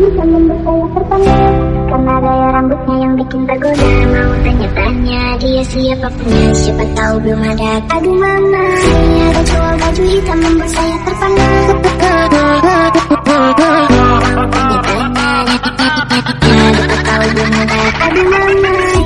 bisa membuat saya pertanyaan Karena gaya rambutnya yang bikin tergoda Mau tanya-tanya dia siapa punya Siapa tahu belum ada Aduh mama Ini ada cowok baju hitam membuat saya terpana Tanya-tanya Siapa tahu belum ada Aduh mama.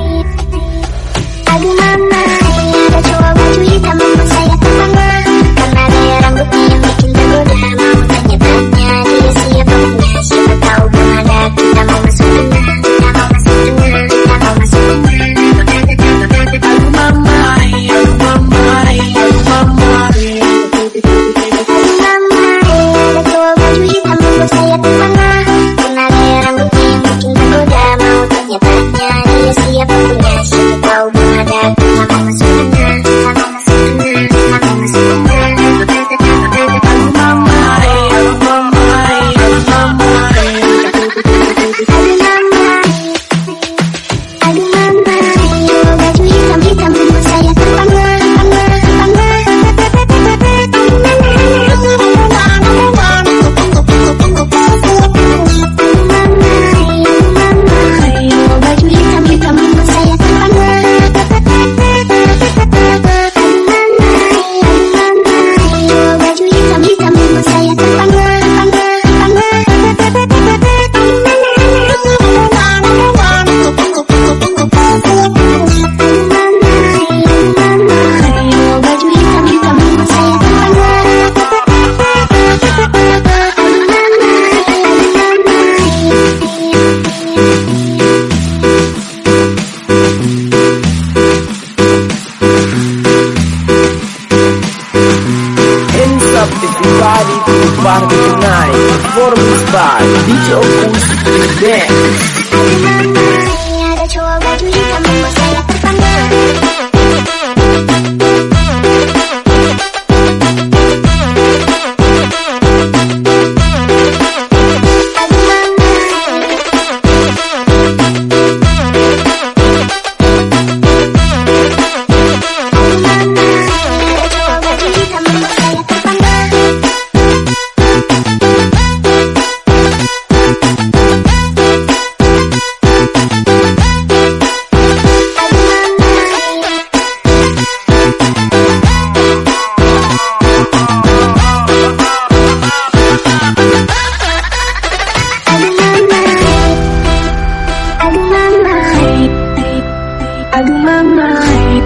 I'm up everybody to the party tonight. For Performed by DJ Opus Dance. I do my mind.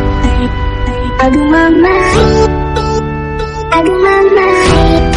I do my mind. I do my mind.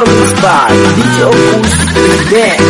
Corpus by DJ Opus Dance